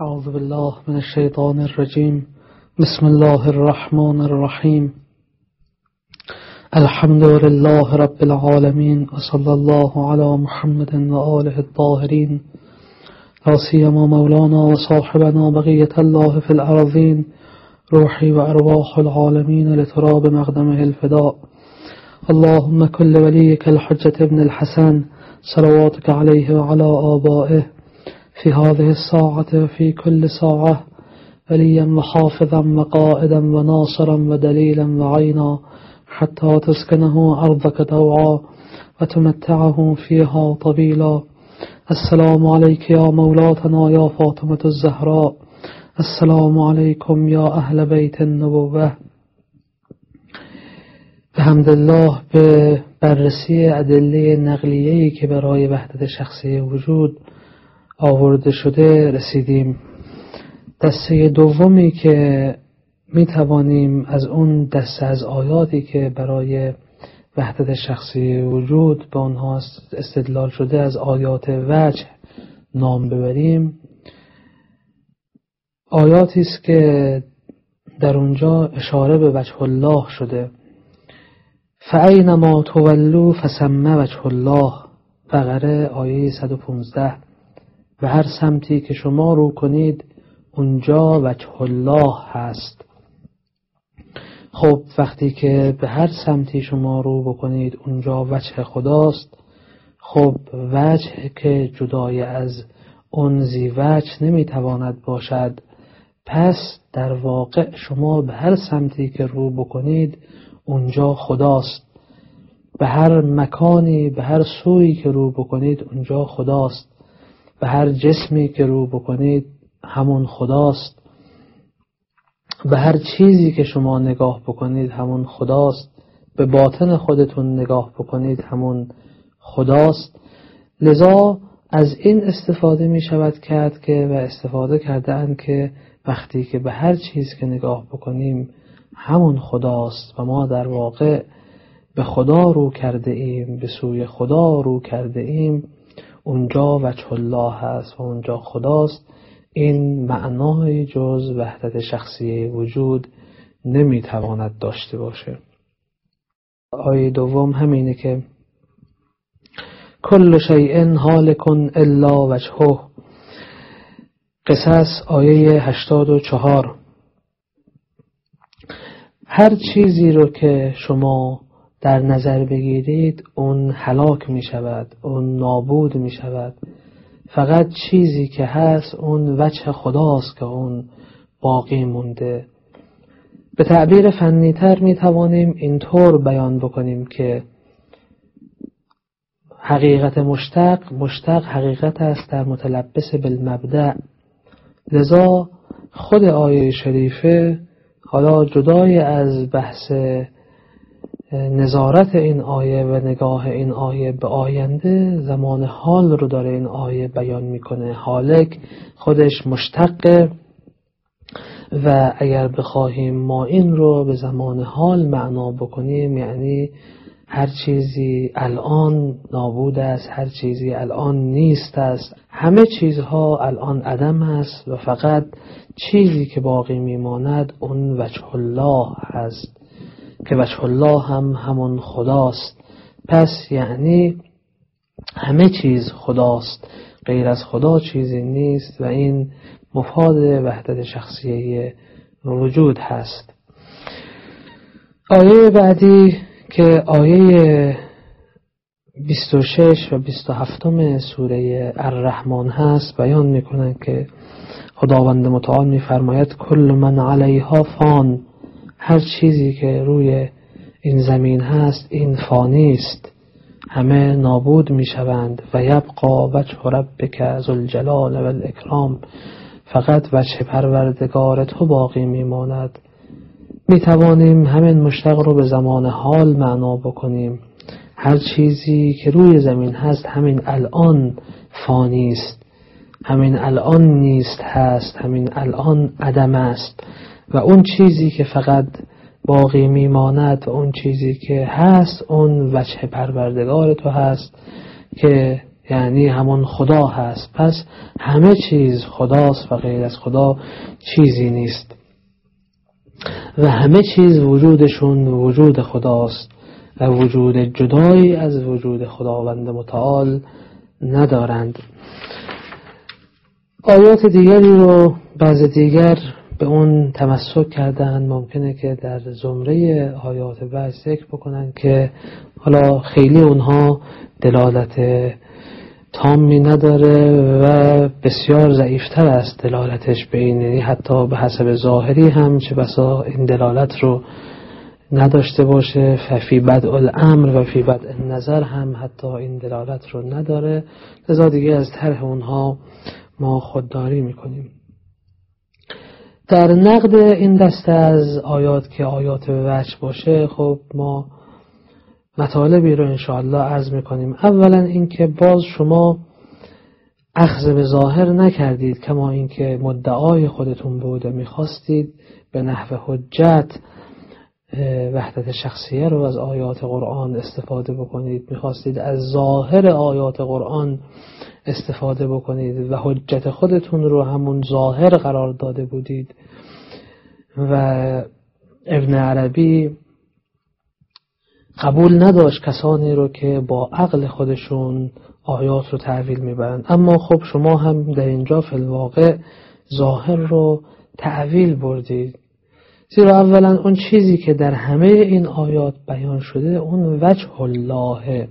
أعوذ بالله من الشيطان الرجيم. بسم الله الرحمن الرحيم. الحمد لله رب العالمين وصلى الله على محمد وآله الطاهرين. لا سيما مولانا وصاحبنا بقية الله في الأرضين روحي وأرواح العالمين لتراب مقدمه الفداء. اللهم كل وليك الحجة ابن الحسن صلواتك عليه وعلى آبائه. في هذه الساعة في كل ساعة وليا وحافظا وقائدا وناصرا ودليلا وعينا حتى تسكنه أرضك دوعا وتمتعه فيها طويلا السلام عليك يا مولاتنا يا فاطمة الزهراء. السلام عليكم يا أهل بيت النبوة. به الله به بررسی ادله نقلیه‌ای که برای وحدت شخصی وجود. آورده شده رسیدیم. دسته دومی که می توانیم از اون دسته از آیاتی که برای وحدت شخصی وجود به آنها استدلال شده از آیات وجه نام ببریم. آیاتی است که در اونجا اشاره به وجه الله شده. فعینما تولو فسمه وجه الله. بقره آیه 115 به هر سمتی که شما رو کنید اونجا وجه الله هست. خب وقتی که به هر سمتی شما رو بکنید اونجا وجه خداست. خب وجه که جدای از اون زی وجه نمی‌تواند باشد. پس در واقع شما به هر سمتی که رو بکنید اونجا خداست. به هر مکانی به هر سویی که رو بکنید اونجا خداست. به هر جسمی که رو بکنید همون خداست. به هر چیزی که شما نگاه بکنید همون خداست. به باطن خودتون نگاه بکنید همون خداست. لذا از این استفاده می شود کرد که و استفاده کردن که وقتی که به هر چیز که نگاه بکنیم همون خداست و ما در واقع به خدا رو کرده ایم به سوی خدا رو کرده ایم اونجا وجه الله هست و اونجا خداست. این معنای جز وحدت شخصی وجود نمی‌تواند داشته باشه. آیه دوم همینه که کل شیء حالکن الا وجهه. قصص آیه 84 هر چیزی رو که شما در نظر بگیرید اون هلاک می شود اون نابود می شود فقط چیزی که هست اون وجه خداست که اون باقی مونده. به تعبیر فنیتر می توانیم اینطور بیان بکنیم که حقیقت مشتق مشتق حقیقت است در متلبس بالمبدع لذا خود آیه شریفه حالا جدای از بحث نظارت این آیه و نگاه این آیه به آینده زمان حال رو داره این آیه بیان می‌کنه. حالک خودش مشتقه و اگر بخواهیم ما این رو به زمان حال معنا بکنیم یعنی هر چیزی الان نابود است هر چیزی الان نیست است همه چیزها الان عدم است و فقط چیزی که باقی میماند اون وجه الله هست. که وجه الله هم همون خداست. پس یعنی همه چیز خداست. غیر از خدا چیزی نیست و این مفاد وحدت شخصیه وجود هست. آیه بعدی که آیه 26 و 27 سوره الرحمن هست بیان می‌کنن که خداوند متعال میفرماید کل من علیها فان. هر چیزی که روی این زمین هست این فانی است. همه نابود می‌شوند. و یبقا وجه ربک ذوالجلال و الاکرام فقط وجه پروردگار تو باقی میماند. می توانیم همین مشتق رو به زمان حال معنا بکنیم. هر چیزی که روی زمین هست همین الان فانی است. همین الان نیست هست همین الان عدم است. و اون چیزی که فقط باقی میماند و اون چیزی که هست اون وجه پروردگار تو هست که یعنی همون خدا هست. پس همه چیز خداست و غیر از خدا چیزی نیست. و همه چیز وجودشون وجود خداست و وجود جدایی از وجود خداوند متعال ندارند. آیات دیگری رو بعض دیگر به اون تمسک کردن ممکنه که در زمره آیات بعد ذکر بکنن که حالا خیلی اونها دلالت تامی نداره و بسیار ضعیفتر است دلالتش به یعنی حتی به حسب ظاهری هم چه بسا این دلالت رو نداشته باشه. ففی بد الامر و فی بد نظر هم حتی این دلالت رو نداره. لذا دیگه از طرح اونها ما خودداری می‌کنیم. در نقد این دسته از آیات که آیات وجه باشه خب ما مطالبی رو انشاءالله عرض می‌کنیم. اولا اینکه باز شما اخذ به ظاهر نکردید کما اینکه مدعای خودتون بوده می‌خواستید به نحو حجت وحدت شخصیه رو از آیات قرآن استفاده بکنید. می‌خواستید از ظاهر آیات قرآن استفاده بکنید و حجت خودتون رو همون ظاهر قرار داده بودید. و ابن عربی قبول نداشت کسانی رو که با عقل خودشون آیات رو تحویل می‌برند. اما خب شما هم در اینجا فی الواقع ظاهر رو تعویل بردید. زیرا اولا اون چیزی که در همه این آیات بیان شده اون وجه الله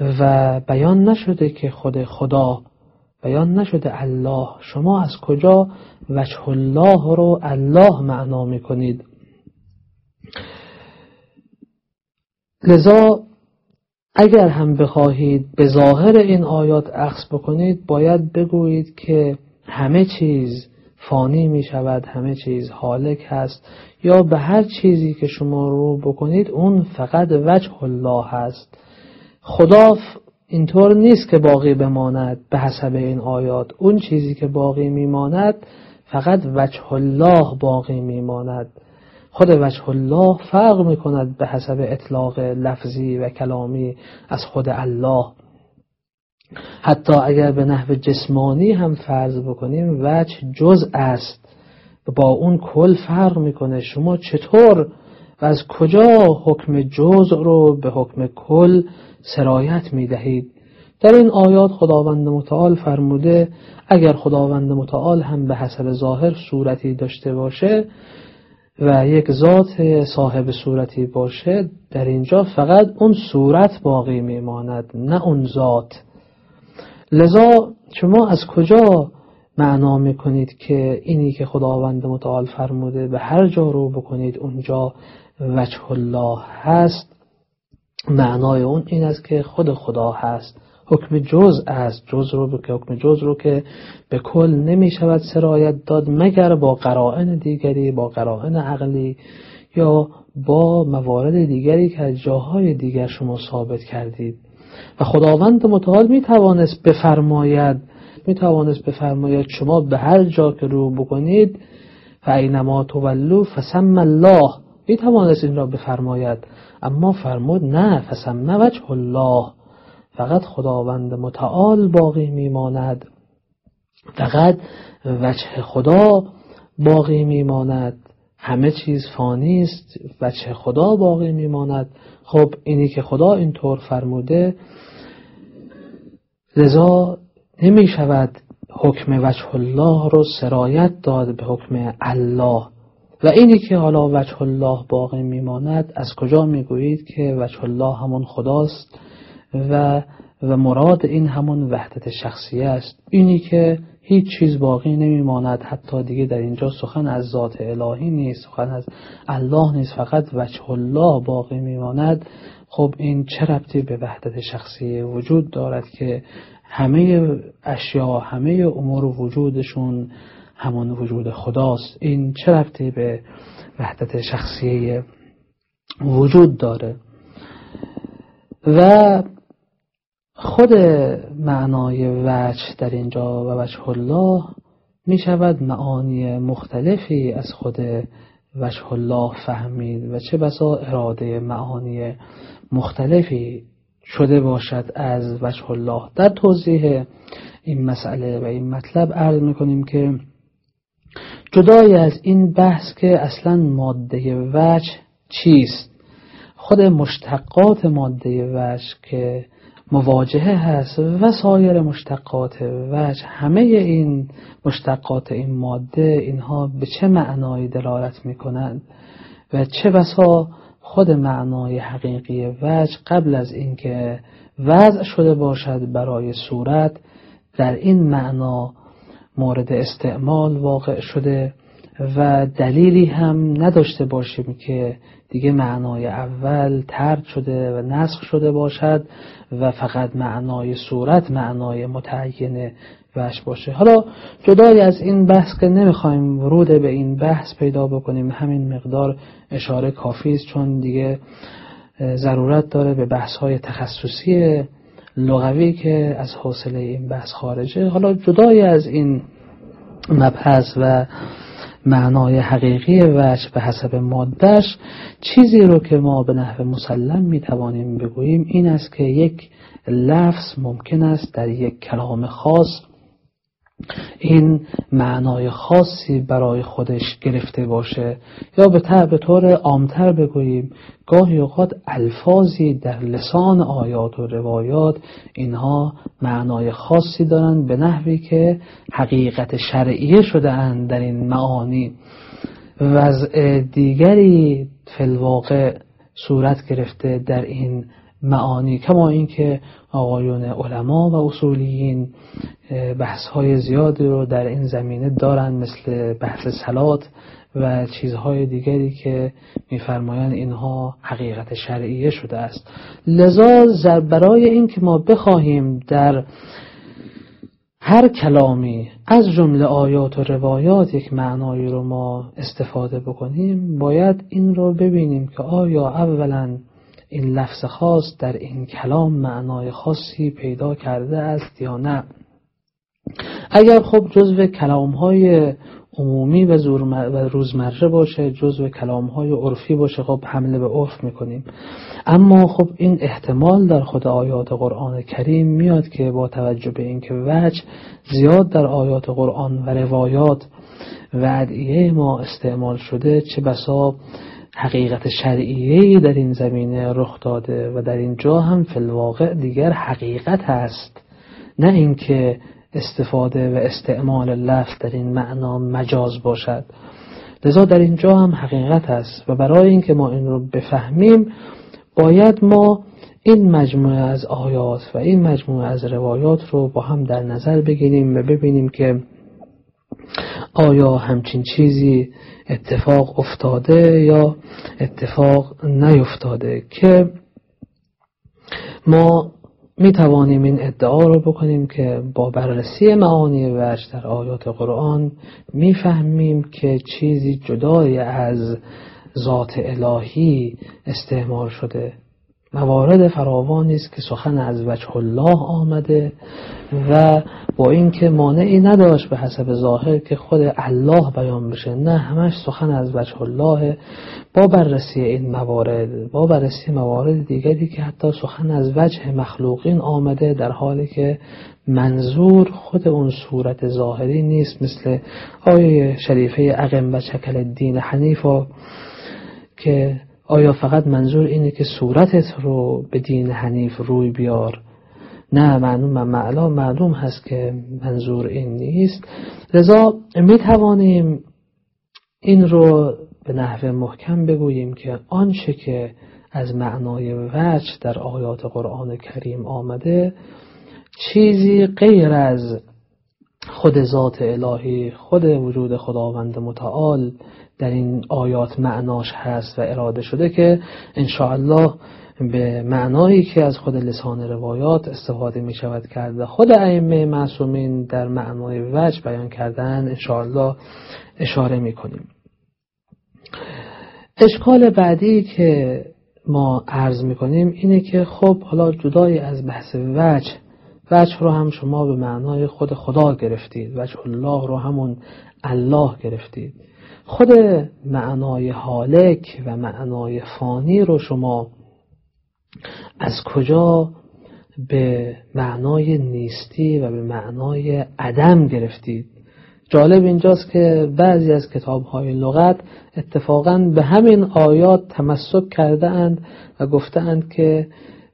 و بیان نشده که خود خدا بیان نشده الله. شما از کجا وجه الله رو الله معنا می‌کنید؟ لذا اگر هم بخواهید به ظاهر این آیات عکس بکنید باید بگویید که همه چیز فانی می شود همه چیز حالک هست. یا به هر چیزی که شما رو بکنید اون فقط وجه الله هست. خدا اینطور نیست که باقی بماند به حسب این آیات. اون چیزی که باقی میماند فقط وجه الله باقی میماند. خود وجه الله فرق می کند به حسب اطلاق لفظی و کلامی از خود الله. حتی اگر به نحو جسمانی هم فرض بکنیم وجه جز است. با اون کل فرق می‌کنه. شما چطور و از کجا حکم جز رو به حکم کل سرایت می‌دهید. در این آیات خداوند متعال فرموده اگر خداوند متعال هم به حسب ظاهر صورتی داشته باشه و یک ذات صاحب صورتی باشه در اینجا فقط اون صورت باقی میماند نه اون ذات. لذا شما از کجا معنا می‌کنید که اینی که خداوند متعال فرموده به هر جا رو بکنید اونجا وجه الله هست؟ معنای اون این است که خود خدا هست. حکم جز از جز رو که حکم جز رو که به کل نمی شود سرایت داد مگر با قرائن دیگری با قرائن عقلی یا با موارد دیگری که از جاهای دیگر شما ثابت کردید. و خداوند متعال می توانست بفرماید می توانست بفرماید شما به هر جا که رو بکنید و اینما تولو فسم الله می توانست این را بفرماید. اما فرمود نه فسم وجه الله. فقط خداوند متعال باقی میماند. فقط وجه خدا باقی میماند. همه چیز فانی است وجه خدا باقی میماند. خب اینی که خدا اینطور فرموده لذا نمی شود حکم وجه الله رو سرایت داد به حکم الله. و اینی که حالا وجه الله باقی میماند از کجا می‌گویید که وجه الله همون خداست و و مراد این همون وحدت شخصیه است؟ اینی که هیچ چیز باقی نمیماند حتی دیگه در اینجا سخن از ذات الهی نیست سخن از الله نیست فقط وجه الله باقی میماند. خب این چه ربطی به وحدت شخصی وجود دارد که همه اشیا همه امور وجودشون همون وجود خداست. این چه ربطی به وحدت شخصی وجود داره؟ و خود معنای وجه در اینجا و وجه الله می شود معانی مختلفی از خود وجه الله فهمید و چه بسا اراده معانی مختلفی شده باشد از وجه الله. در توضیح این مسئله و این مطلب عرض می‌کنیم که جدای از این بحث که اصلا ماده وجه چیست؟ خود مشتقات ماده وجه که مواجهه هست و سایر مشتقات وجه همه این مشتقات این ماده اینها به چه معنایی دلالت می‌کنند؟ و چه بسا خود معنای حقیقی وجه قبل از اینکه وضع شده باشد برای صورت در این معنا مورد استعمال واقع شده و دلیلی هم نداشته باشیم که دیگه معنای اول ترد شده و نسخ شده باشد و فقط معنای صورت معنای متعین وش باشه. حالا جدای از این بحث که نمی‌خوایم ورود به این بحث پیدا بکنیم همین مقدار اشاره کافی است چون دیگه ضرورت داره به بحث های تخصصی لغوی که از حوصله این بحث خارجه. حالا جدای از این مبحث و معنای حقیقی وجه به حسب مادهش چیزی رو که ما به نحو مسلم می توانیم بگوییم این است که یک لفظ ممکن است در یک کلام خاص این معنای خاصی برای خودش گرفته باشه. یا به, به طور عامتر بگوییم گاهی اوقات الفاظی در لسان آیات و روایات اینها معنای خاصی دارند به نحوی که حقیقت شرعیه شده اند در این معانی. وضع دیگری فلواقع صورت گرفته در این معانی کما اینکه آقایون علما و اصولیین بحث های زیادی رو در این زمینه دارند مثل بحث سلات و چیزهای دیگری که میفرمایند اینها حقیقت شرعیه شده است. لذا برای اینکه ما بخواهیم در هر کلامی از جمله آیات و روایات یک معنایی رو ما استفاده بکنیم باید این رو ببینیم که آیا اولا این لفظ خاص در این کلام معنای خاصی پیدا کرده است یا نه. اگر خب جزو کلام های عمومی و, روزمره باشه جزو کلام های عرفی باشه خب حمله به عرف می‌کنیم. اما خب این احتمال در خود آیات قرآن کریم میاد که با توجه به اینکه وجه زیاد در آیات قرآن و روایات و ادعیه ما استعمال شده چه بسا حقیقت شرعیه در این زمینه رخ داده و در اینجا هم فی دیگر حقیقت هست. نه اینکه استفاده و استعمال لفظ در این معنا مجاز باشد. لذا در اینجا هم حقیقت است و برای اینکه ما این رو بفهمیم باید ما این مجموعه از آیات و این مجموعه از روایات رو با هم در نظر بگیریم و ببینیم که آیا همچین چیزی اتفاق افتاده یا اتفاق نیفتاده که ما می توانیم این ادعا رو بکنیم که با بررسی معانی وجه در آیات قرآن می‌فهمیم که چیزی جدای از ذات الهی استعمال شده. موارد فراوانی است که سخن از وجه الله آمده و با اینکه مانعی نداشت به حسب ظاهر که خود الله بیان بشه نه همش سخن از وجه الله. با بررسی این موارد با بررسی موارد دیگری که حتی سخن از وجه مخلوقین آمده در حالی که منظور خود اون صورت ظاهری نیست مثل آیه شریفه اقم و چکل دین حنیفا که آیا فقط منظور اینه که صورتت رو به دین حنیف روی بیار؟ نه معلوم معلا معلوم هست که منظور این نیست. لذا می توانیم این رو به نحو محکم بگوییم که آنچه که از معنای وجه در آیات قرآن کریم آمده چیزی غیر از خود ذات الهی خود وجود خداوند متعال در این آیات معناش هست و اراده شده که الله به معنایی که از خود لسان روایات استفاده می شود کرده خود ائمه معصومین در معنای وجه بیان کردن الله اشاره می کنیم. اشکال بعدی که ما عرض می کنیم اینه که خب حالا جدای از بحث وجه وجه رو هم شما به معنای خود خدا گرفتید وجه الله رو همون الله گرفتید. خود معنای حالک و معنای فانی رو شما از کجا به معنای نیستی و به معنای عدم گرفتید؟ جالب اینجاست که بعضی از کتاب های لغت اتفاقا به همین آیات تمسک کرده اند و گفته اند که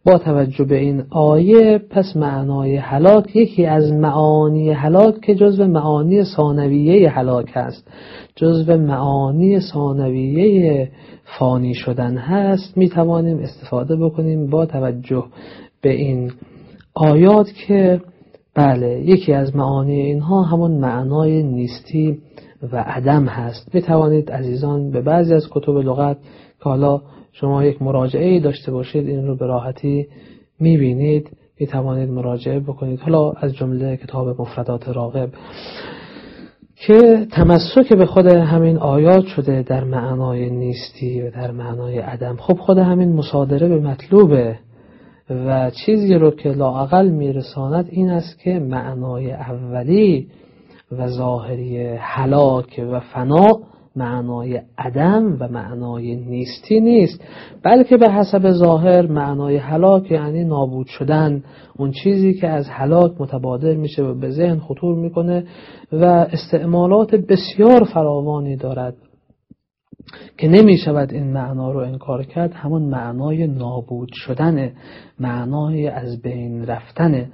با توجه به این آیه پس معنای هلاک یکی از معانی هلاک که جزو معانی ثانویه هلاک هست. جزو معانی ثانویه فانی شدن هست. می توانیم استفاده بکنیم با توجه به این آیات که بله یکی از معانی اینها همون معنای نیستی و عدم هست. می توانید عزیزان به بعضی از کتب لغت که حالا شما یک مراجعه داشته باشید این رو به راحتی می بینید می توانید مراجعه بکنید. حالا از جمله کتاب مفردات راغب که تمسک به خود همین آیات شده در معنای نیستی و در معنای عدم. خب خود همین مصادره به مطلوبه و چیزی رو که لاعقل میرساند این است که معنای اولی و ظاهری حلاک و فنا معنای عدم و معنای نیستی نیست. بلکه به حسب ظاهر معنای حلاک یعنی نابود شدن. اون چیزی که از حلاک متبادر میشه و به ذهن خطور می‌کنه و استعمالات بسیار فراوانی دارد که نمی شود این معنا رو انکار کرد. همون معنای نابود شدن معنای از بین رفتن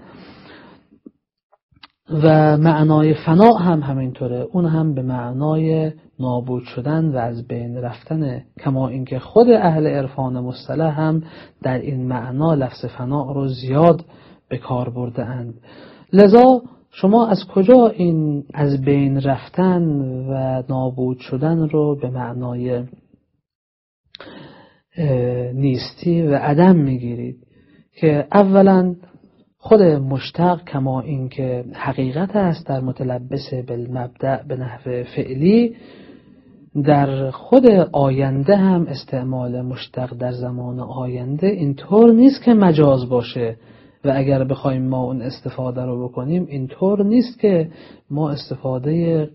و معنای فنا هم همینطوره. اون هم به معنای نابود شدن و از بین رفتن کما اینکه خود اهل عرفان مصطلح هم در این معنا لفظ فنا رو زیاد به کار برده اند لذا شما از کجا این از بین رفتن و نابود شدن رو به معنای نیستی و عدم می‌گیرید؟ که اولا خود مشتق کما اینکه حقیقت است در متلبس بالمبدع به نحو فعلی در خود آینده هم استعمال مشتق در زمان آینده اینطور نیست که مجاز باشه و اگر بخوایم ما اون استفاده رو بکنیم اینطور نیست که ما استفاده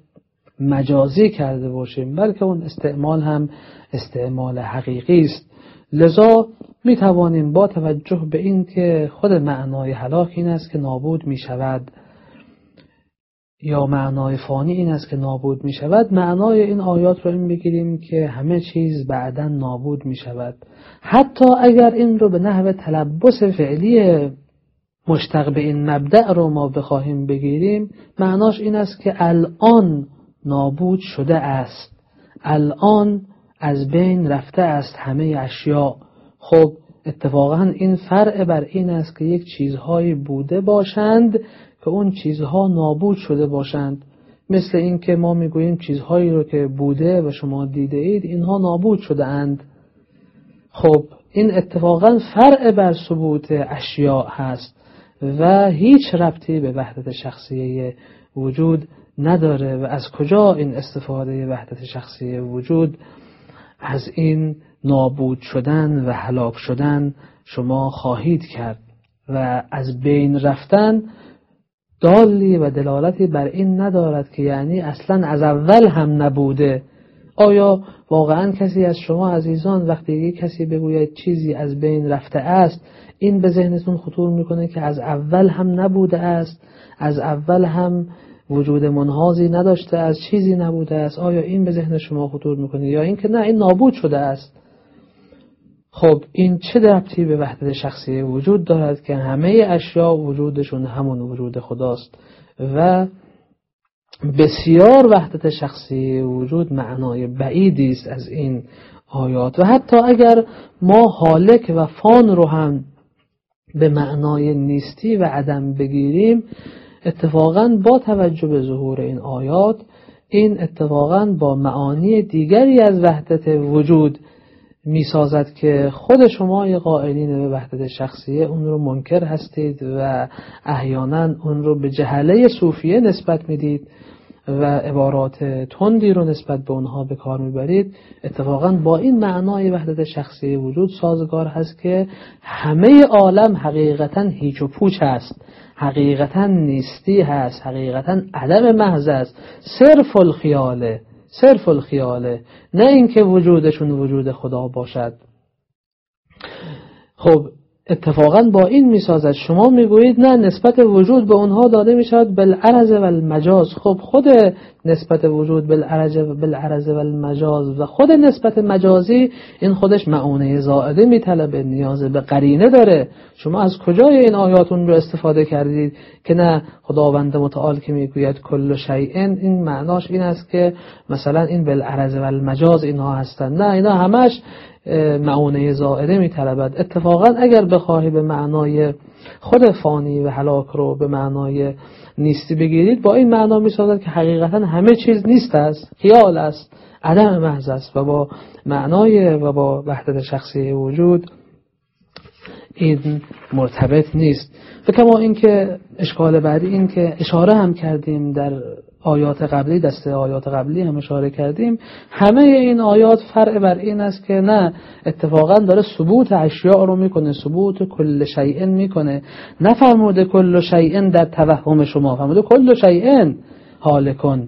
مجازی کرده باشیم بلکه اون استعمال هم استعمال حقیقی است. لذا می توانیم با توجه به این که خود معنای هلاک این است که نابود می شود یا معنای فانی این است که نابود می شود معنای این آیات رو این بگیریم که همه چیز بعدا نابود می شود حتی اگر این رو به نحو تلبس فعلی مشتق به این مبدع رو ما بخواهیم بگیریم معناش این است که الان نابود شده است. الان از بین رفته است همه اشیاء. خب اتفاقا این فرع بر این است که یک چیزهایی بوده باشند که اون چیزها نابود شده باشند. مثل اینکه ما می‌گوییم چیزهایی رو که بوده و شما دیده اید اینها نابود شده اند. خب این اتفاقا فرع بر ثبوت اشیاء هست و هیچ ربطی به وحدت شخصیه وجود نداره. و از کجا این استفاده وحدت شخصی وجود؟ از این نابود شدن و هلاک شدن شما خواهید کرد و از بین رفتن دالی و دلالتی بر این ندارد که یعنی اصلا از اول هم نبوده. آیا واقعا کسی از شما عزیزان وقتی کسی بگوید چیزی از بین رفته است این به ذهنتون خطور می‌کنه که از اول هم نبوده است از اول هم وجود منحازی نداشته از چیزی نبوده است. آیا این به ذهن شما خطور می‌کنه یا اینکه نه این نابود شده است؟ خب این چه دربطی به وحدت شخصی وجود دارد که همه اشیا وجودشون همون وجود خداست و بسیار وحدت شخصی وجود معنای بعیدی است از این آیات. و حتی اگر ما حالک و فان رو هم به معنای نیستی و عدم بگیریم اتفاقا با توجه به ظهور این آیات این اتفاقا با معانی دیگری از وحدت وجود می‌سازد که خود شما قائلین به وحدت شخصیه اون رو منکر هستید و احیانا اون رو به جهله صوفیه نسبت می‌دید و عبارات تندی رو نسبت به اونها به کار می‌برید. اتفاقا با این معنای وحدت شخصی وجود سازگار هست که همه عالم حقیقتا هیچ و پوچ هست. حقیقتا نیستی هست حقیقتا عدم محض است. صرف الخیاله صرف الخیاله نه اینکه وجودشون وجود خدا باشد. خب اتفاقا با این می‌سازد. شما می‌گویید نه نسبت وجود به اونها داده می‌شود بالعرض و المجاز خب خود نسبت وجود بالعرض بالعرض و المجاز و خود نسبت مجازی این خودش معونه زائده میطلبه نیاز به قرینه داره. شما از کجای این آیاتون رو استفاده کردید که نه خداوند متعال که می‌گوید کل شیئن این معناش این است که مثلا این بالعرض و المجاز اینها هستند نه اینا همش معونه زائده میطلبد. اتفاقا اگر بخواهی به معنای خود فانی و هلاک رو به معنای نیستی بگیرید با این معنا می‌سازد که حقیقتا همه چیز نیست است خیال است عدم محض است و با معنای و با وحدت شخصی وجود این مرتبط نیست. و کما اینکه اشکال بعدی این که اشاره هم کردیم در آیات قبلی دسته آیات قبلی هم اشاره کردیم. همه این آیات فرع بر این است که نه اتفاقا داره ثبوت اشیاء رو می‌کنه ثبوت کل شیئن می‌کنه. نفرموده کل شیئن در توهم شما فرموده کل شیئن حال کن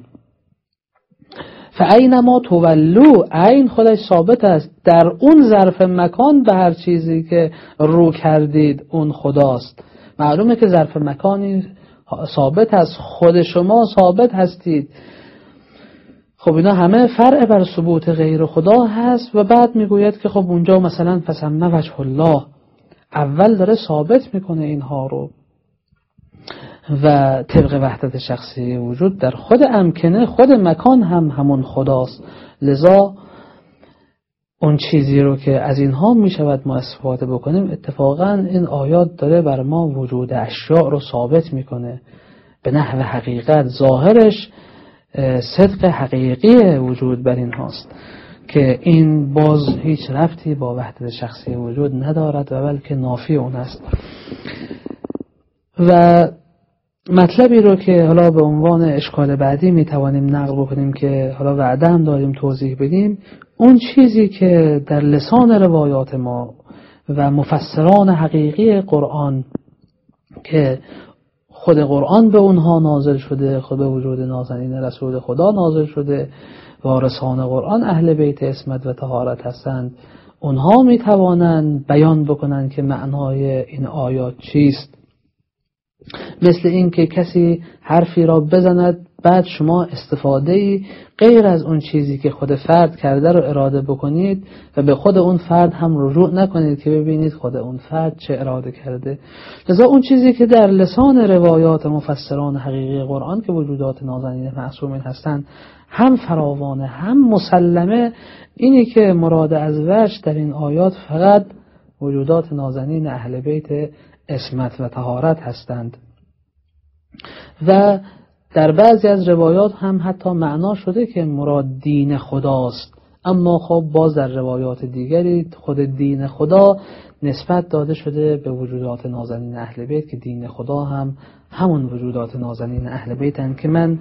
فعینما تولو؟ عین خودش ثابت است. در اون ظرف مکان به هر چیزی که رو کردید اون خداست. معلومه که ظرف مکانی ثابت است خود شما ثابت هستید. خب اینا همه فرع بر ثبوت غیر خدا هست و بعد می‌گوید که خب اونجا مثلا فسمه وجه الله. اول داره ثابت می‌کنه اینها رو. و طبق وحدت شخصی وجود در خود امکنه خود مکان هم همون خداست. لذا اون چیزی رو که از اینها می شود ما استفاده بکنیم اتفاقا این آیات داره بر ما وجود اشیاء رو ثابت می‌کنه. به نحو حقیقت ظاهرش صدق حقیقی وجود بر این هاست که این باز هیچ رفتی با وحدت شخصی وجود ندارد و بلکه نافی اون است. و مطلبی رو که حالا به عنوان اشکال بعدی می توانیم نقل بکنیم که حالا وعده هم داریم توضیح بدیم اون چیزی که در لسان روایات ما و مفسران حقیقی قرآن که خود قرآن به اونها نازل شده خود به وجود نازنین رسول خدا نازل شده وارثان قرآن اهل بیت اسمت و تهارت هستند اونها می توانند بیان بکنند که معنای این آیات چیست. مثل اینکه کسی حرفی را بزند بعد شما استفاده ای غیر از اون چیزی که خود فرد کرده رو اراده بکنید و به خود اون فرد هم رجوع نکنید که ببینید خود اون فرد چه اراده کرده. لذا اون چیزی که در لسان روایات مفسران حقیقی قرآن که وجودات نازنین معصومین هستند هم فراوانه هم مسلمه اینی که مراد از وجه در این آیات فقط وجودات نازنین اهل بیت اسمت و تهارت هستند. و در بعضی از روایات هم حتی معنا شده که مراد دین خداست. اما خب باز در روایات دیگری خود دین خدا نسبت داده شده به وجودات نازنین اهل بیت که دین خدا هم همون وجودات نازنین اهل بیت هم که من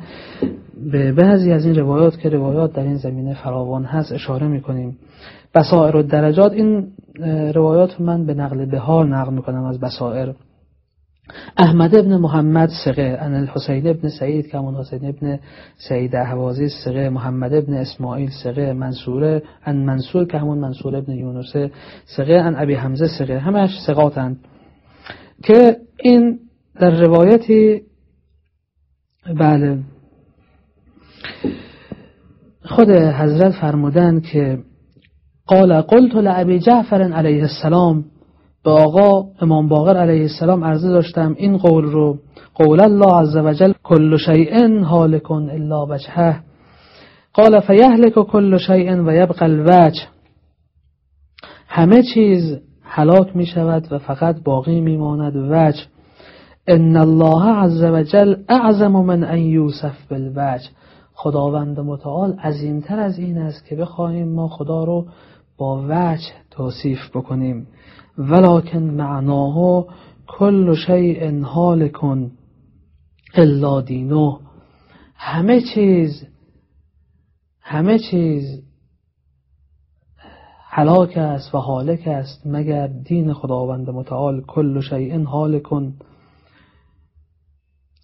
به بعضی از این روایات که روایات در این زمینه فراوان هست اشاره می‌کنیم. بسائر و درجات این روایات من به نقل به حال نقل می‌کنم از بسائر احمد ابن محمد سقه ان الحسین ابن سعید که همون حسین ابن سعید احوازی سقه محمد ابن اسماعیل سقه منصور ان منصور که همون منصور ابن یونس سقه ان ابی حمزه سقه همش سقاتند که این در روایتی بله. خود حضرت فرمودن که قال قلت لعبی جعفر علیه السلام به آقا امام باقر علیه السلام عرضه داشتم این قول رو قول الله عز وجل کل شیء هالکن الا وجهه. قال فیهلک کل شیء و یبقى الوجه. همه چیز هلاک می شود و فقط باقی می ماند وجه. ان الله عز وجل اعظم من ان یوسف بالوجه. خداوند متعال عظیمتر از این است که بخواهیم ما خدا رو با وجه توصیف بکنیم. ولکن معناه کل شیء کن الا دینو همه چیز همه چیز حلاک است و حالک است مگر دین خداوند متعال کل شیء کن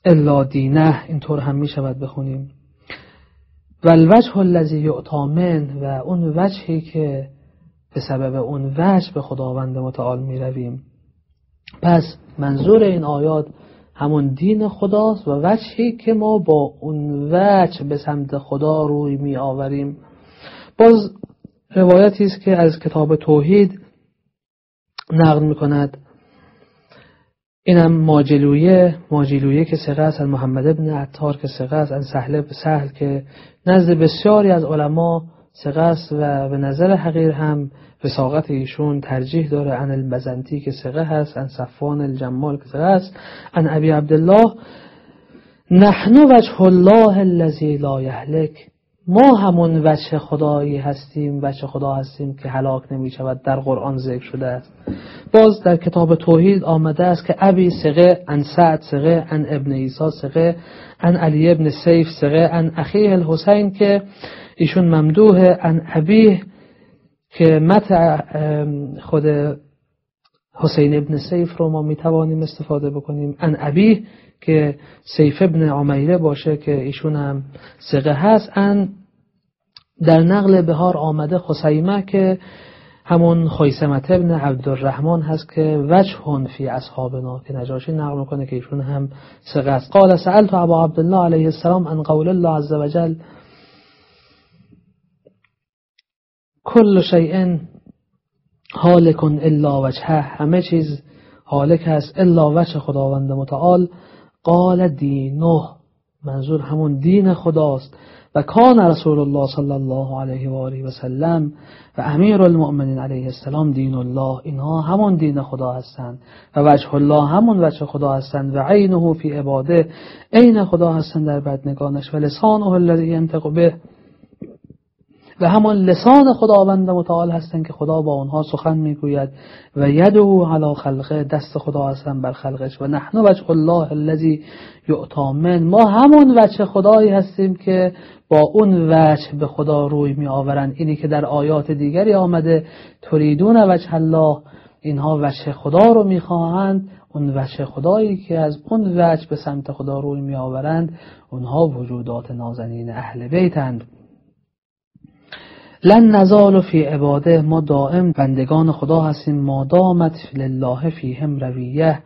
الا دینه. اینطور هم می شود بخونیم. و الوجه الذی یعطامن و اون وجهی که به سبب اون وجه به خداوند متعال می رویم پس منظور این آیات همون دین خداست و وجهی که ما با اون وجه به سمت خدا روی می آوریم باز روایتی است که از کتاب توحید نقل می کند اینم ماجلویه ماجلویه که سقه است از محمد ابن عطار که سقه است از سهل سهل که نزد بسیاری از علما سقه است و به نظر حقیر هم وساقت ایشون ترجیح داره ان البزنتی که سقه هست ان صفان الجمال که سقه است ان ابی عبدالله. نحن وجه الله الذی لا یهلک. ما همون وجه خدایی هستیم وجه خدا هستیم که هلاک نمی شود در قرآن ذکر شده است. باز در کتاب توحید آمده است که ابی سقه ان سعد سقه ان ابن ایسا سقه ان علی ابن سیف سقه ان اخیه الحسین که ایشون ممدوه ان ابیه که مت خود حسین ابن سیف رو ما می‌توانیم استفاده بکنیم. ان ابیه که سیف ابن عمیره باشه که ایشون هم سقه هست. ان در نقل بهار آمده خسیمه که همون خیسمت ابن عبدالرحمن هست که وجه فی اصحابنا که نجاشی نقل می‌کنه که ایشون هم سقه است. قال سألت ابا عبدالله علیه السلام ان قول الله عز وجل کل شیء حالک الا وجهه. همه چیز حالک هست الا وجه خداوند متعال. قال دینه منظور همون دین خداست. و کان رسول الله صلی الله علیه و آله و سلم و امیر المؤمنین علیه السلام دین الله. اینها همون دین خدا هستند. و وجه الله همون وجه خدا هستند. و عینه فی عباده. عین خدا هستند در بدنگانش. و لسانه الذی ینطق به. و همان لسان خداوند متعال هستند که خدا با آنها سخن می‌گوید و یدو علی خلقه دست خدا هستند بر خلقش و نحن وجه الله الذی یعتامن ما همون وجه خدایی هستیم که با اون وجه به خدا روی می آورند اینی که در آیات دیگری آمده تریدون وجه الله اینها وجه خدا رو می‌خواهند. اون وجه خدایی که از اون وجه به سمت خدا روی می آورند اونها وجودات نازنین اهل بیتند. لن نزال فی عباده ما دائم بندگان خدا هستیم ما دامت لله فیهم رویه.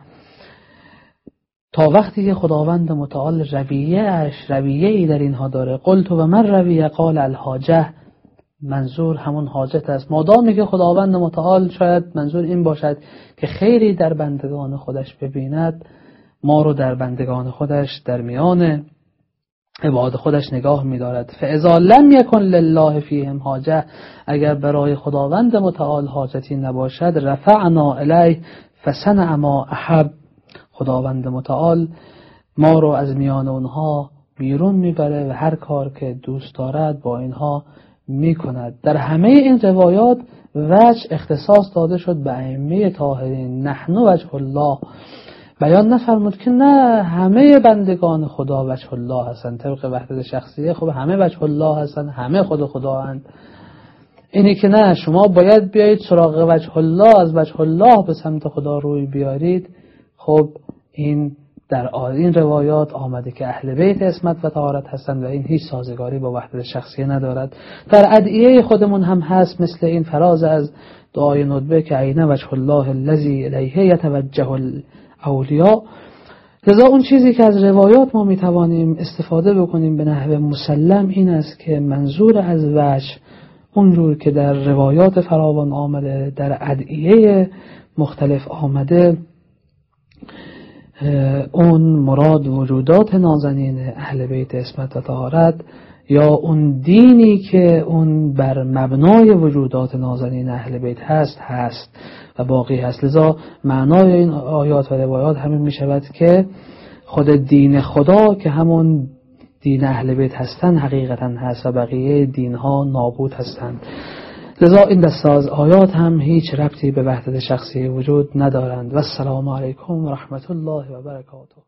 تا وقتی که خداوند متعال رویه اش رویه ای در اینها داره. قلت و من رویه قال الحاجه. منظور همون حاجت است. مادامی که خداوند متعال شاید منظور این باشد که خیری در بندگان خودش ببیند ما رو در بندگان خودش در میان عباد خودش نگاه می‌دارد. فاذا لم یکن لله فیهم حاجه اگر برای خداوند متعال حاجتی نباشد رفعنا الیه فسنع ما احب. خداوند متعال ما رو از میان اونها بیرون می‌بره و هر کار که دوست دارد با اینها می‌کند. در همه این روایات وجه اختصاص داده شد به ائمه طاهرین. نحن وجه الله بیان نفرمود که نه همه بندگان خدا وجه الله هستند طبق وحدت شخصیه خب همه وجه الله هستند همه خود خدا هستند اینی که نه شما باید بیایید سراغ وجه الله از وجه الله به سمت خدا روی بیارید. خب این در این روایات آمده که اهل بیت اسمت و طهارت هستند و این هیچ سازگاری با وحدت شخصیه ندارد. در ادعیه خودمون هم هست مثل این فراز از دعای ندبه که عین وجه الله الذی الیه یتوجه اولیا. لذا اون چیزی که از روایات ما می‌توانیم استفاده بکنیم به نحو مسلم این است که منظور از وجه اونجور که در روایات فراوان آمده در ادعیه مختلف آمده اون مراد وجودات نازنین اهل بیت اسمت و طهارت یا اون دینی که اون بر مبنای وجودات نازنین اهل بیت هست هست. و باقی هست. لذا معنای این آیات و روایات همین می شود که خود دین خدا که همون دین اهل بیت هستند حقیقتا هست و بقیه دین ها نابود هستند. لذا این دست از آیات هم هیچ ربطی به وحدت شخصی وجود ندارند. و السلام علیکم و رحمت الله و برکاته.